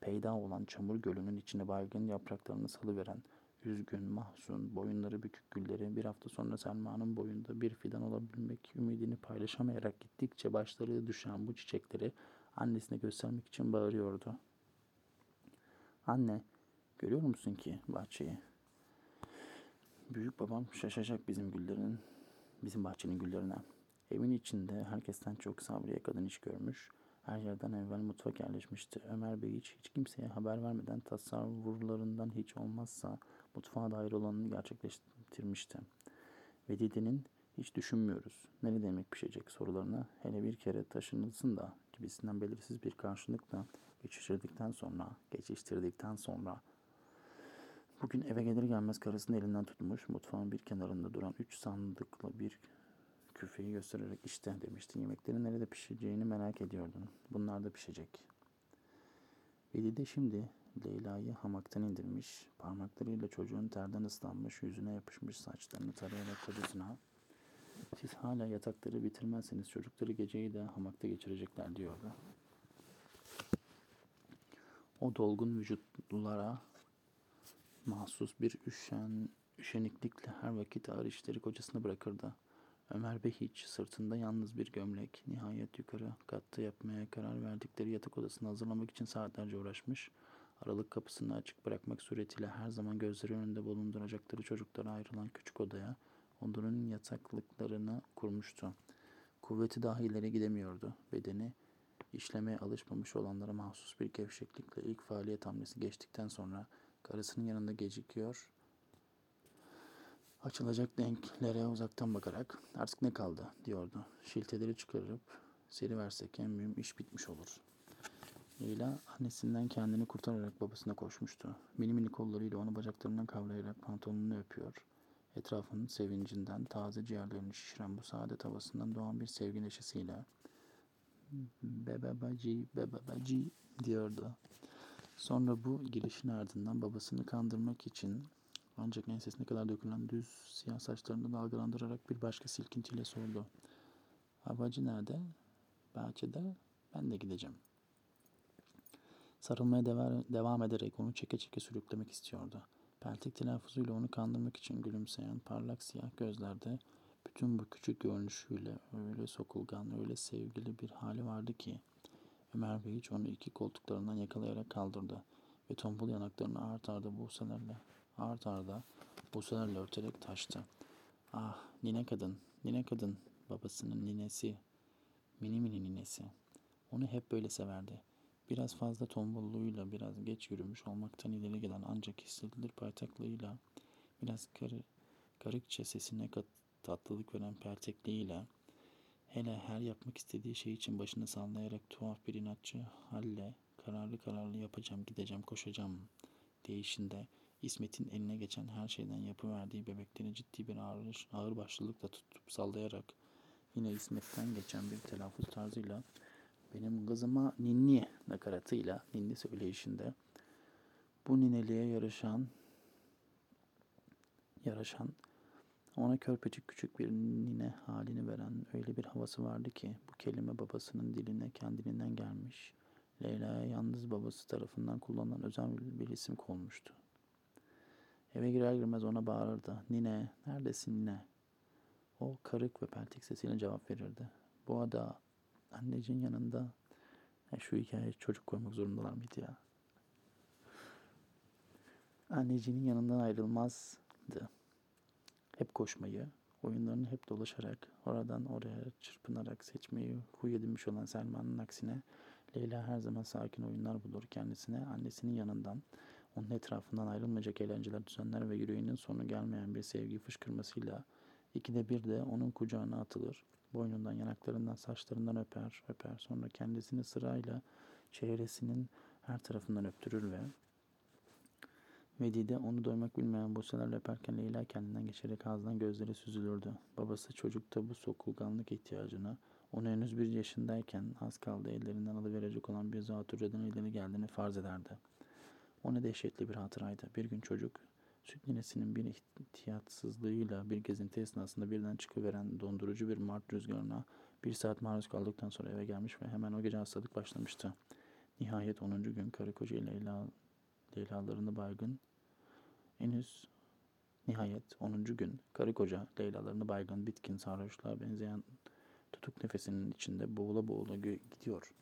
peyda olan çamur gölünün içine baygın yapraklarını salıveren üzgün, mahzun, boyunları bükük gülleri bir hafta sonra Selma'nın boyunda bir fidan olabilmek ümidini paylaşamayarak gittikçe başları düşen bu çiçekleri annesine göstermek için bağırıyordu. Anne, görüyor musun ki bahçeyi? Büyük babam şaşacak bizim güllerin, bizim bahçenin güllerine. Evin içinde herkesten çok Sabriye kadın iş görmüş. Her yerden evvel mutfak yerleşmişti. Ömer Bey hiç, hiç kimseye haber vermeden tasavvurlarından hiç olmazsa mutfağa dair olanını gerçekleştirmişti. Vedide'nin hiç düşünmüyoruz. Ne demek pişecek sorularına hele bir kere taşınılsın da gibisinden belirsiz bir karşılıkla geçiştirdikten sonra, geçiştirdikten sonra bugün eve gelir gelmez karısını elinden tutmuş mutfağın bir kenarında duran üç sandıklı bir küfeyi göstererek işte demişti. Yemeklerin nerede pişeceğini merak ediyordun. Bunlar da pişecek. Veli de şimdi Leyla'yı hamaktan indirmiş, parmaklarıyla çocuğun terden ıslanmış yüzüne yapışmış saçlarını tarayarak kocasına siz hala yatakları bitirmezseniz çocukları geceyi de hamakta geçirecekler diyordu. O dolgun vücutlulara mahsus bir üşen, üşeniklikle her vakit ağır işleri kocasına bırakırdı. Ömer Bey hiç sırtında yalnız bir gömlek nihayet yukarı katta yapmaya karar verdikleri yatak odasını hazırlamak için saatlerce uğraşmış. Aralık kapısını açık bırakmak suretiyle her zaman gözleri önünde bulunduracakları çocuklara ayrılan küçük odaya onların yataklıklarını kurmuştu. Kuvveti daha ileri gidemiyordu. Bedeni işlemeye alışmamış olanlara mahsus bir gevşeklikle ilk faaliyet hamlesi geçtikten sonra karısının yanında gecikiyor. Açılacak denklere uzaktan bakarak artık ne kaldı diyordu. Şilteleri çıkarıp seri versek en mühim iş bitmiş olur. Leyla annesinden kendini kurtararak babasına koşmuştu. Mini mini kollarıyla onu bacaklarından kavrayarak pantolonunu öpüyor. Etrafının sevincinden taze ciğerlerini şişiren bu saadet havasından doğan bir sevgi neşesiyle bebebacı bebebacı diyordu. Sonra bu girişin ardından babasını kandırmak için ancak ensesine kadar dökülen düz siyah saçlarını dalgalandırarak bir başka silkintiyle sordu. Babacı nerede? Bahçede. Ben de gideceğim. Sarılmaya devam, ederek onu çeke çeke sürüklemek istiyordu. Peltek telaffuzuyla onu kandırmak için gülümseyen parlak siyah gözlerde bütün bu küçük görünüşüyle öyle sokulgan, öyle sevgili bir hali vardı ki Ömer Bey hiç onu iki koltuklarından yakalayarak kaldırdı ve tombul yanaklarını art arda buselerle, art arda buselerle örterek taştı. Ah, nine kadın, nine kadın, babasının ninesi, mini mini ninesi. Onu hep böyle severdi. Biraz fazla tombulluğuyla, biraz geç yürümüş olmaktan ileri gelen ancak hissedilir paytaklığıyla, biraz karı, karıkça sesine kat, tatlılık veren pertekliğiyle, hele her yapmak istediği şey için başını sallayarak tuhaf bir inatçı halle kararlı kararlı yapacağım, gideceğim, koşacağım değişinde İsmet'in eline geçen her şeyden yapıverdiği bebekleri ciddi bir ağır, ağır başlılıkla tutup sallayarak yine İsmet'ten geçen bir telaffuz tarzıyla benim kızıma ninni nakaratıyla ninni söyleyişinde bu nineliğe yarışan yaraşan ona körpecik küçük bir nine halini veren öyle bir havası vardı ki bu kelime babasının diline kendiliğinden gelmiş. Leyla'ya yalnız babası tarafından kullanılan özel bir isim konmuştu. Eve girer girmez ona bağırırdı. Nine, neredesin nine? O karık ve peltek sesiyle cevap verirdi. Bu ada anneciğin yanında. Ya şu hikaye çocuk koymak zorundalar mıydı ya? Anneciğinin yanından ayrılmazdı. Hep koşmayı, oyunlarını hep dolaşarak, oradan oraya çırpınarak seçmeyi huy edinmiş olan Selma'nın aksine Leyla her zaman sakin oyunlar bulur kendisine annesinin yanından, onun etrafından ayrılmayacak eğlenceler düzenler ve yüreğinin sonu gelmeyen bir sevgi fışkırmasıyla ikide bir de onun kucağına atılır. Boynundan, yanaklarından, saçlarından öper, öper. Sonra kendisini sırayla çevresinin her tarafından öptürür ve Vedide onu doymak bilmeyen buselerle öperken Leyla kendinden geçerek ağzından gözleri süzülürdü. Babası çocukta bu sokulganlık ihtiyacını onu henüz bir yaşındayken az kaldı ellerinden alıverecek olan bir zatürreden ileri geldiğini farz ederdi. O ne dehşetli bir hatıraydı. Bir gün çocuk süt ninesinin bir ihtiyatsızlığıyla bir gezinti esnasında birden çıkıveren dondurucu bir mart rüzgarına bir saat maruz kaldıktan sonra eve gelmiş ve hemen o gece hastalık başlamıştı. Nihayet 10. gün karı koca Leyla, Leylalarını baygın henüz nihayet 10. gün karı koca Leylalarını baygın bitkin sarhoşluğa benzeyen tutuk nefesinin içinde boğula boğula gidiyor.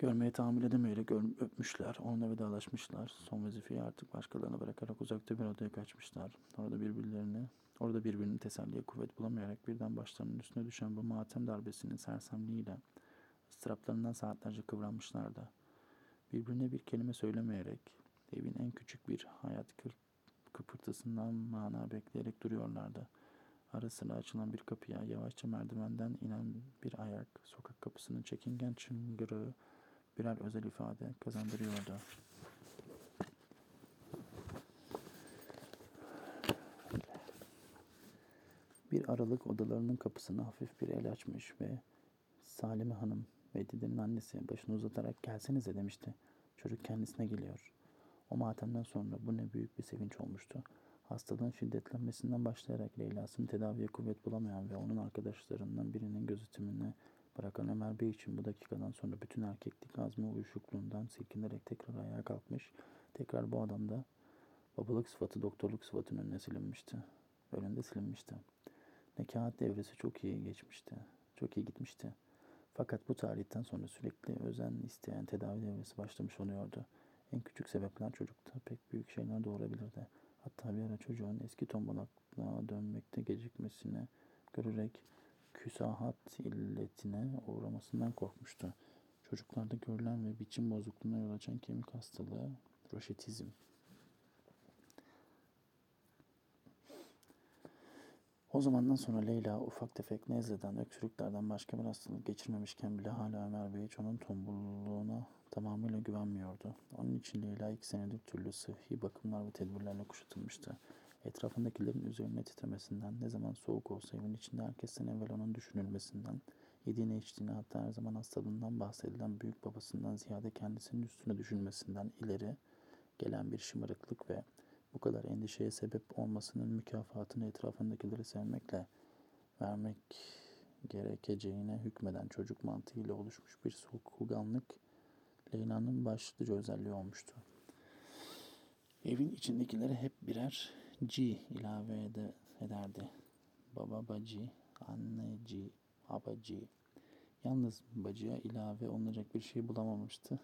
Görmeye tahammül edemeyerek öpmüşler, onunla vedalaşmışlar. Son vazifeyi artık başkalarına bırakarak uzakta bir odaya kaçmışlar. Orada birbirlerini, orada birbirini teselliye kuvvet bulamayarak birden başlarının üstüne düşen bu matem darbesinin sersemliğiyle ıstıraplarından saatlerce kıvranmışlardı. Birbirine bir kelime söylemeyerek, evin en küçük bir hayat kıpırtısından mana bekleyerek duruyorlardı. Ara sıra açılan bir kapıya yavaşça merdivenden inen bir ayak, sokak kapısının çekingen çıngırığı birer özel ifade kazandırıyordu. Bir aralık odalarının kapısını hafif bir el açmış ve Salime Hanım ve Didi'nin annesi başını uzatarak gelsenize demişti. Çocuk kendisine geliyor. O matemden sonra bu ne büyük bir sevinç olmuştu. Hastalığın şiddetlenmesinden başlayarak Leyla'sını tedaviye kuvvet bulamayan ve onun arkadaşlarından birinin gözetimine bırakan Ömer Bey için bu dakikadan sonra bütün erkeklik azmi uyuşukluğundan silkinerek tekrar ayağa kalkmış, tekrar bu adamda babalık sıfatı doktorluk sıfatının önüne silinmişti. Önünde silinmişti. Nekaat devresi çok iyi geçmişti. Çok iyi gitmişti. Fakat bu tarihten sonra sürekli özen isteyen tedavi devresi başlamış oluyordu. En küçük sebepler çocukta pek büyük şeyler doğurabilirdi. Hatta bir ara çocuğun eski tombalaklığa dönmekte gecikmesini görerek küsahat illetine uğramasından korkmuştu. Çocuklarda görülen ve biçim bozukluğuna yol açan kemik hastalığı roşetizm. O zamandan sonra Leyla ufak tefek nezleden, öksürüklerden başka bir hastalık geçirmemişken bile hala Ömer Bey hiç onun tombulluğuna tamamıyla güvenmiyordu. Onun için Leyla iki senedir türlü sıhhi bakımlar ve tedbirlerle kuşatılmıştı. Etrafındakilerin üzerine titremesinden, ne zaman soğuk olsa evin içinde herkesten evvel onun düşünülmesinden, yediğine içtiğine hatta her zaman hastalığından bahsedilen büyük babasından ziyade kendisinin üstüne düşünmesinden ileri gelen bir şımarıklık ve bu kadar endişeye sebep olmasının mükafatını etrafındakileri sevmekle vermek gerekeceğine hükmeden çocuk mantığıyla oluşmuş bir soğukkanlık Leyla'nın başlıca özelliği olmuştu. Evin içindekileri hep birer G ilave ede, ederdi. Baba bacı, anneci, abacı. Yalnız bacıya ilave olunacak bir şey bulamamıştı.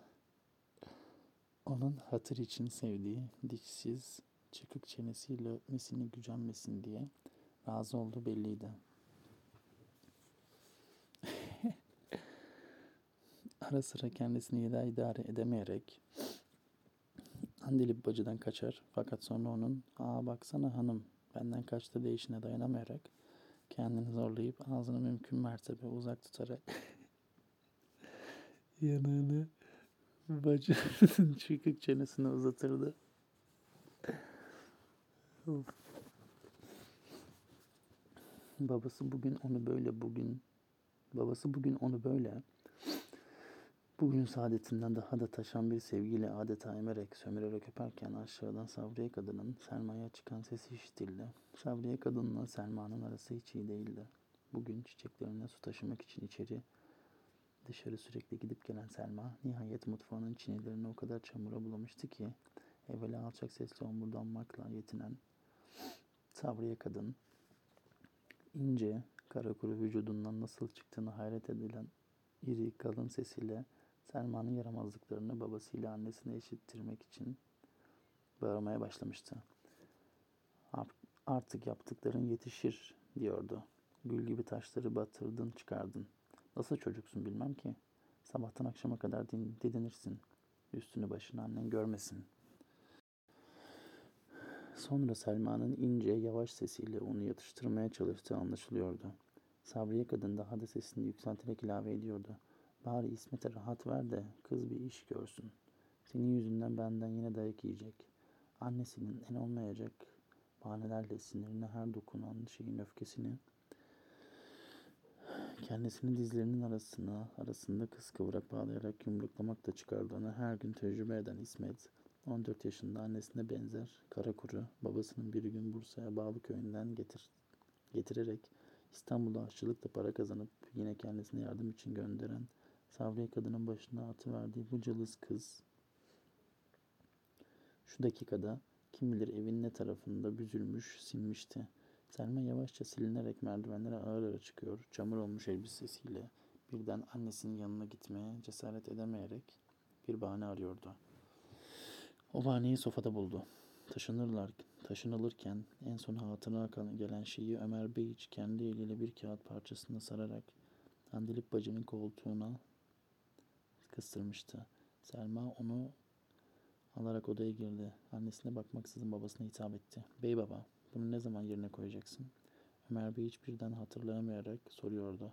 Onun hatır için sevdiği dişsiz, çıkık çenesiyle öpmesini gücenmesin diye razı olduğu belliydi. Ara sıra kendisini idare edemeyerek Andilip bacıdan kaçar fakat sonra onun ''Aa baksana hanım benden kaçtı'' değişine dayanamayarak kendini zorlayıp ağzını mümkün mertebe uzak tutarak yanağını bacının çıkık çenesine uzatırdı. Babası bugün onu böyle bugün babası bugün onu böyle bugün saadetinden daha da taşan bir sevgiyle adeta emerek sömürerek öperken aşağıdan Savriye kadının Selma'ya çıkan sesi işitildi. Savriye kadınla Selma'nın arası hiç iyi değildi. Bugün çiçeklerine su taşımak için içeri dışarı sürekli gidip gelen Selma nihayet mutfağının çinelerini o kadar çamura bulamıştı ki evvela alçak sesle omurdanmakla yetinen Savriye kadın ince kara kuru vücudundan nasıl çıktığını hayret edilen iri kalın sesiyle Selma'nın yaramazlıklarını babasıyla annesine eşittirmek için bağırmaya başlamıştı. Artık yaptıkların yetişir diyordu. Gül gibi taşları batırdın çıkardın. Nasıl çocuksun bilmem ki. Sabahtan akşama kadar din, didinirsin. Üstünü başını annen görmesin. Sonra Selma'nın ince, yavaş sesiyle onu yatıştırmaya çalıştığı anlaşılıyordu. Sabriye kadın daha da sesini yükselterek ilave ediyordu. Bari İsmet'e rahat ver de kız bir iş görsün. Senin yüzünden benden yine dayak yiyecek. Annesinin en olmayacak bahanelerle sinirine her dokunan şeyin öfkesini kendisini dizlerinin arasına, arasında kıskıvrak bağlayarak yumruklamak da çıkardığını her gün tecrübe eden İsmet, 14 yaşında annesine benzer, kara kuru, babasının bir gün Bursa'ya bağlı köyünden getir, getirerek İstanbul'da aşçılıkla para kazanıp yine kendisine yardım için gönderen Savriye kadının başına atıverdiği bu cılız kız şu dakikada kim bilir evin ne tarafında büzülmüş, sinmişti. Selma yavaşça silinerek merdivenlere ağır ağır çıkıyor. Çamur olmuş elbisesiyle birden annesinin yanına gitmeye cesaret edemeyerek bir bahane arıyordu. O bahaneyi sofada buldu. Taşınırlar, taşınılırken en son hatırına gelen şeyi Ömer Bey hiç kendi eliyle bir kağıt parçasına sararak Andilip bacının koltuğuna kıstırmıştı. Selma onu alarak odaya girdi. Annesine bakmaksızın babasına hitap etti. Bey baba, bunu ne zaman yerine koyacaksın? Ömer Bey hiçbirden hatırlayamayarak soruyordu.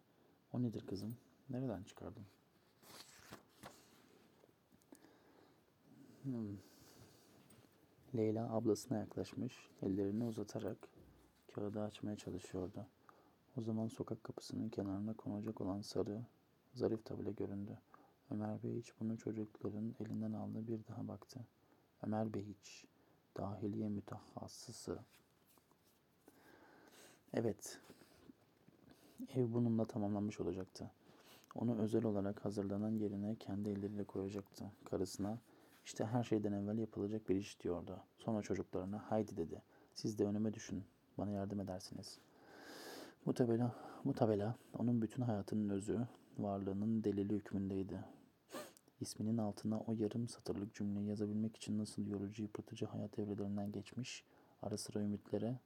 O nedir kızım? Nereden çıkardın? Hmm. Leyla ablasına yaklaşmış, ellerini uzatarak kağıdı açmaya çalışıyordu. O zaman sokak kapısının kenarına konacak olan sarı, zarif tabela göründü. Ömer Bey hiç bunu çocukların elinden aldı bir daha baktı. Ömer Bey hiç dahiliye mütehassısı. Evet, ev bununla tamamlanmış olacaktı. Onu özel olarak hazırlanan yerine kendi elleriyle koyacaktı. Karısına işte her şeyden evvel yapılacak bir iş diyordu. Sonra çocuklarına haydi dedi. Siz de önüme düşün. Bana yardım edersiniz. Bu tabela, bu tabela onun bütün hayatının özü, varlığının delili hükmündeydi. İsminin altına o yarım satırlık cümleyi yazabilmek için nasıl yorucu, yıpratıcı hayat evrelerinden geçmiş, ara sıra ümitlere,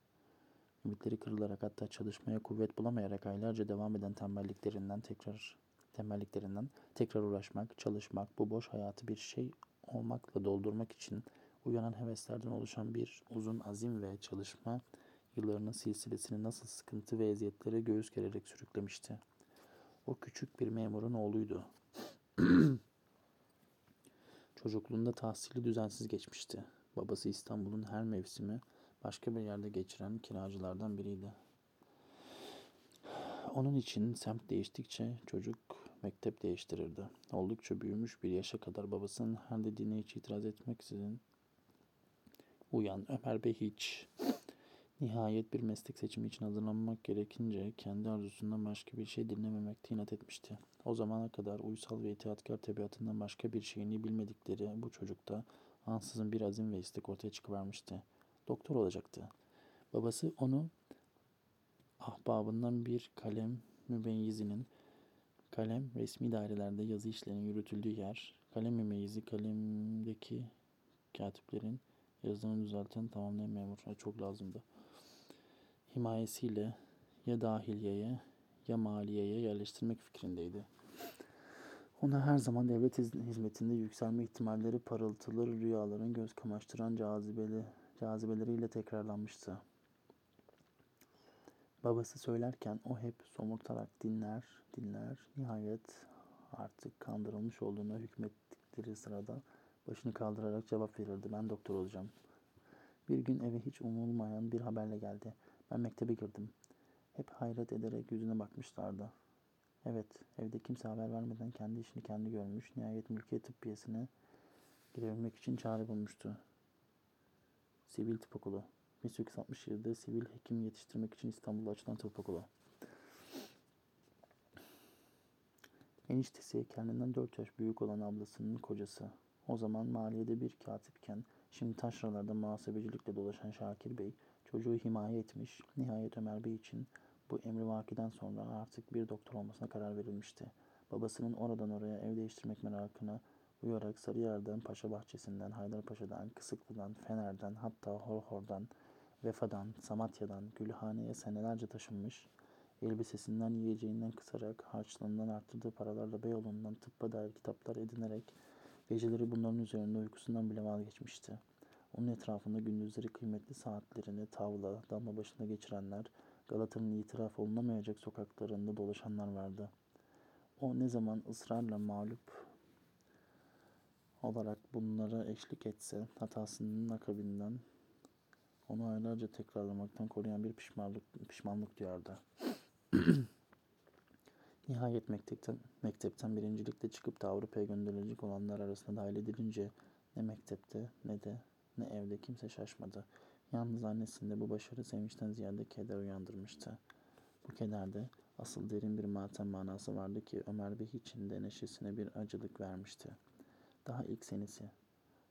ümitleri kırılarak hatta çalışmaya kuvvet bulamayarak aylarca devam eden tembelliklerinden tekrar tembelliklerinden tekrar uğraşmak, çalışmak, bu boş hayatı bir şey olmakla doldurmak için uyanan heveslerden oluşan bir uzun azim ve çalışma yıllarının silsilesini nasıl sıkıntı ve eziyetlere göğüs gererek sürüklemişti. O küçük bir memurun oğluydu. Çocukluğunda tahsili düzensiz geçmişti. Babası İstanbul'un her mevsimi başka bir yerde geçiren kiracılardan biriydi. Onun için semt değiştikçe çocuk mektep değiştirirdi. Oldukça büyümüş bir yaşa kadar babasının her dediğine hiç itiraz etmeksizin uyan Ömer Bey hiç nihayet bir meslek seçimi için hazırlanmak gerekince kendi arzusundan başka bir şey dinlememekte inat etmişti. O zamana kadar uysal ve itaatkar tabiatından başka bir şeyini bilmedikleri bu çocukta ansızın bir azim ve istek ortaya çıkıvermişti. Doktor olacaktı. Babası onu ahbabından bir kalem mümeyyizinin kalem resmi dairelerde yazı işlerinin yürütüldüğü yer, kalem mümeyyizi kalemdeki katiplerin yazılarını düzelten tamamlayan memur. Çok lazımdı. Himayesiyle ya dahiliyeye ya maliyeye yerleştirmek fikrindeydi. Ona her zaman devlet hizmetinde yükselme ihtimalleri parıltılı rüyaların göz kamaştıran cazibeli, cazibeleriyle tekrarlanmıştı. Babası söylerken o hep somurtarak dinler, dinler. Nihayet artık kandırılmış olduğuna hükmettikleri sırada başını kaldırarak cevap verirdi. Ben doktor olacağım. Bir gün eve hiç umulmayan bir haberle geldi. Ben mektebe girdim. Hep hayret ederek yüzüne bakmışlardı. Evet, evde kimse haber vermeden kendi işini kendi görmüş. Nihayet mülkiye tıbbiyesine girebilmek için çare bulmuştu. Sivil tıp okulu. 1867'de sivil hekim yetiştirmek için İstanbul'da açılan tıp okulu. Eniştesi kendinden dört yaş büyük olan ablasının kocası. O zaman maliyede bir katipken şimdi taşralarda muhasebecilikle dolaşan Şakir Bey çocuğu himaye etmiş. Nihayet Ömer Bey için bu emri vakiden sonra artık bir doktor olmasına karar verilmişti. Babasının oradan oraya ev değiştirmek merakına uyarak Sarıyer'den, Paşa Bahçesi'nden, Haydarpaşa'dan, Kısıklı'dan, Fener'den, hatta Horhor'dan, Vefa'dan, Samatya'dan, Gülhane'ye senelerce taşınmış, elbisesinden yiyeceğinden kısarak, harçlığından arttırdığı paralarla Beyoğlu'ndan tıbba dair kitaplar edinerek, geceleri bunların üzerinde uykusundan bile vazgeçmişti. Onun etrafında gündüzleri kıymetli saatlerini tavla, damla başında geçirenler, Galata'nın itiraf olunamayacak sokaklarında dolaşanlar vardı. O ne zaman ısrarla mağlup olarak bunlara eşlik etse hatasının akabinden onu aylarca tekrarlamaktan koruyan bir pişmanlık, pişmanlık duyardı. Nihayet mektepten, mektepten birincilikle çıkıp da Avrupa'ya gönderilecek olanlar arasında dahil edilince ne mektepte ne de ne evde kimse şaşmadı. Yalnız annesinde bu başarı sevinçten ziyade keder uyandırmıştı. Bu kederde asıl derin bir matem manası vardı ki Ömer Bey için de neşesine bir acılık vermişti. Daha ilk senesi.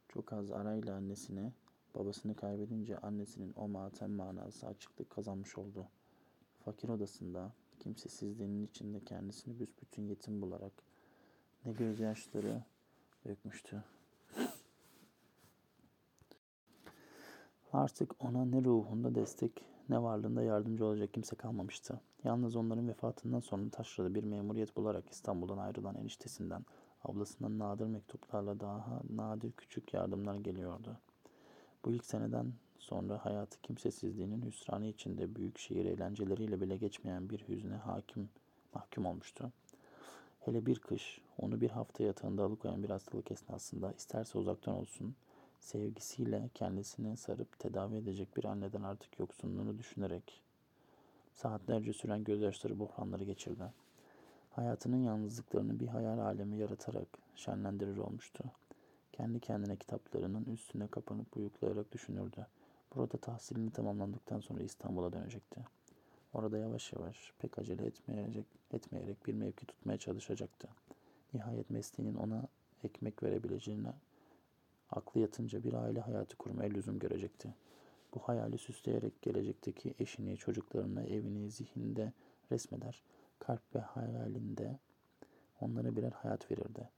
Çok az arayla annesine, babasını kaybedince annesinin o matem manası açıklık kazanmış oldu. Fakir odasında, kimsesizliğinin içinde kendisini büsbütün yetim bularak ne gözyaşları dökmüştü. Artık ona ne ruhunda destek ne varlığında yardımcı olacak kimse kalmamıştı. Yalnız onların vefatından sonra taşrada bir memuriyet bularak İstanbul'dan ayrılan eniştesinden, ablasından nadir mektuplarla daha nadir küçük yardımlar geliyordu. Bu ilk seneden sonra hayatı kimsesizliğinin hüsranı içinde büyük şehir eğlenceleriyle bile geçmeyen bir hüzne hakim mahkum olmuştu. Hele bir kış onu bir hafta yatağında alıkoyan bir hastalık esnasında isterse uzaktan olsun sevgisiyle kendisini sarıp tedavi edecek bir anneden artık yoksunluğunu düşünerek saatlerce süren gözyaşları buhranları geçirdi. Hayatının yalnızlıklarını bir hayal alemi yaratarak şenlendirir olmuştu. Kendi kendine kitaplarının üstüne kapanıp uyuklayarak düşünürdü. Burada tahsilini tamamlandıktan sonra İstanbul'a dönecekti. Orada yavaş yavaş, pek acele etmeyecek, etmeyerek bir mevki tutmaya çalışacaktı. Nihayet mesleğinin ona ekmek verebileceğine aklı yatınca bir aile hayatı kurmaya lüzum görecekti. Bu hayali süsleyerek gelecekteki eşini, çocuklarını, evini zihninde resmeder. Kalp ve hayalinde onlara birer hayat verirdi.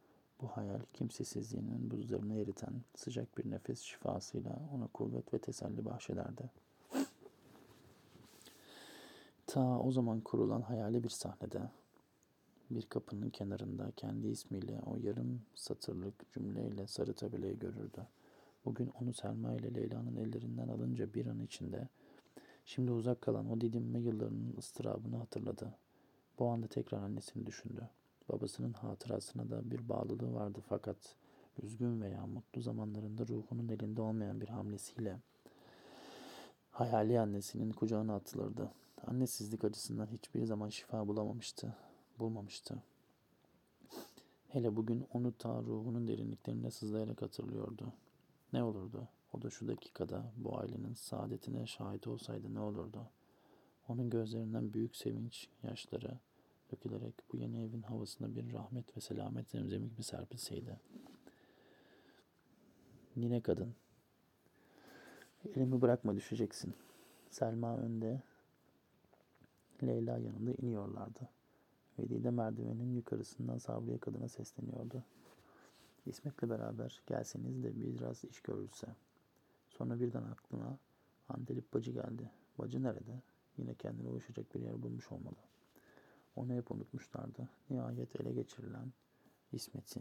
Bu hayal kimsesizliğinin buzlarını eriten sıcak bir nefes şifasıyla ona kuvvet ve teselli bahşederdi. Ta o zaman kurulan hayali bir sahnede bir kapının kenarında kendi ismiyle o yarım satırlık cümleyle sarı tabelayı görürdü. Bugün onu Selma ile Leyla'nın ellerinden alınca bir an içinde şimdi uzak kalan o didinme yıllarının ıstırabını hatırladı. Bu anda tekrar annesini düşündü. Babasının hatırasına da bir bağlılığı vardı fakat üzgün veya mutlu zamanlarında ruhunun elinde olmayan bir hamlesiyle hayali annesinin kucağına atılırdı. Annesizlik acısından hiçbir zaman şifa bulamamıştı, bulmamıştı. Hele bugün onu ta ruhunun derinliklerine sızlayarak hatırlıyordu. Ne olurdu? O da şu dakikada bu ailenin saadetine şahit olsaydı ne olurdu? Onun gözlerinden büyük sevinç yaşları dökülerek bu yeni evin havasına bir rahmet ve selamet zemzemi gibi serpilseydi. Nine kadın. Elimi bırakma düşeceksin. Selma önde, Leyla yanında iniyorlardı. Vedide merdivenin yukarısından Sabriye kadına sesleniyordu. İsmet'le beraber gelseniz de biraz iş görülse. Sonra birden aklına Andelip bacı geldi. Bacı nerede? Yine kendine uyuşacak bir yer bulmuş olmalı. Onu hep unutmuşlardı. Nihayet ele geçirilen İsmet'i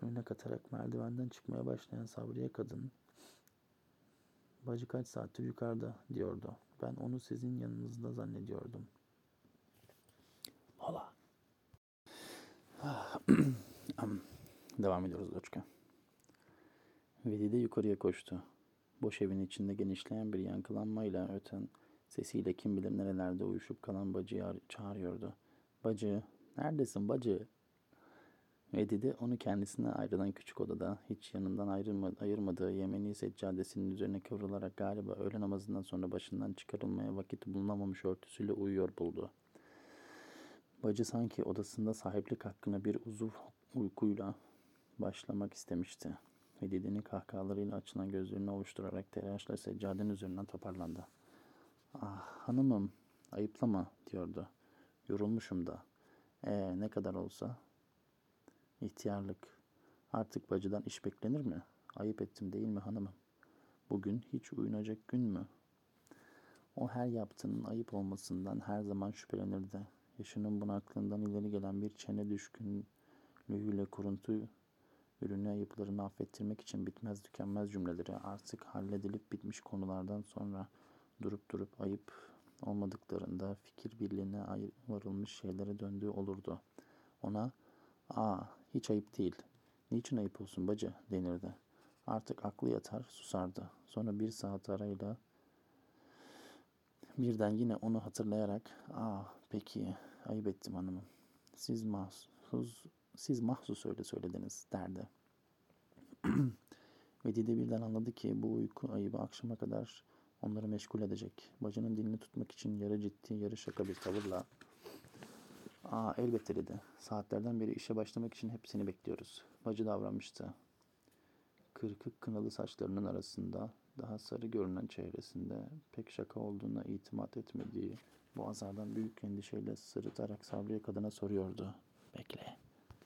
önüne katarak merdivenden çıkmaya başlayan Sabriye kadın Bacı kaç saattir yukarıda diyordu. Ben onu sizin yanınızda zannediyordum. Hala. Devam ediyoruz Loçka. Veli de yukarıya koştu. Boş evin içinde genişleyen bir yankılanmayla öten sesiyle kim bilir nerelerde uyuşup kalan bacıyı çağırıyordu. Bacı, neredesin bacı? Vedi de onu kendisine ayrılan küçük odada hiç yanından ayrılma, ayırmadığı Yemeni seccadesinin üzerine kıvrılarak galiba öğle namazından sonra başından çıkarılmaya vakit bulunamamış örtüsüyle uyuyor buldu. Bacı sanki odasında sahiplik hakkına bir uzuv uykuyla başlamak istemişti. Vedide'nin kahkahalarıyla açılan gözlerini ovuşturarak telaşla seccadenin üzerinden toparlandı. Ah hanımım ayıplama diyordu. Yorulmuşum da. Ee ne kadar olsa. İhtiyarlık. Artık bacıdan iş beklenir mi? Ayıp ettim değil mi hanımım? Bugün hiç uyunacak gün mü? O her yaptığının ayıp olmasından her zaman şüphelenirdi. Yaşının bunaklığından ileri gelen bir çene düşkünlüğüyle kuruntu ürünü ayıplarını affettirmek için bitmez tükenmez cümleleri artık halledilip bitmiş konulardan sonra durup durup ayıp olmadıklarında fikir birliğine varılmış şeylere döndüğü olurdu. Ona ''Aa hiç ayıp değil. Niçin ayıp olsun bacı?'' denirdi. Artık aklı yatar susardı. Sonra bir saat arayla birden yine onu hatırlayarak ''Aa peki ayıp ettim hanımım. Siz mahsus, siz mahsus öyle söylediniz.'' derdi. Vedide birden anladı ki bu uyku ayıbı akşama kadar onları meşgul edecek. Bacının dilini tutmak için yarı ciddi yarı şaka bir tavırla Aa elbette dedi. Saatlerden beri işe başlamak için hep seni bekliyoruz. Bacı davranmıştı. Kırkık kınalı saçlarının arasında daha sarı görünen çehresinde pek şaka olduğuna itimat etmediği bu azardan büyük endişeyle sırıtarak Sabriye kadına soruyordu. Bekle.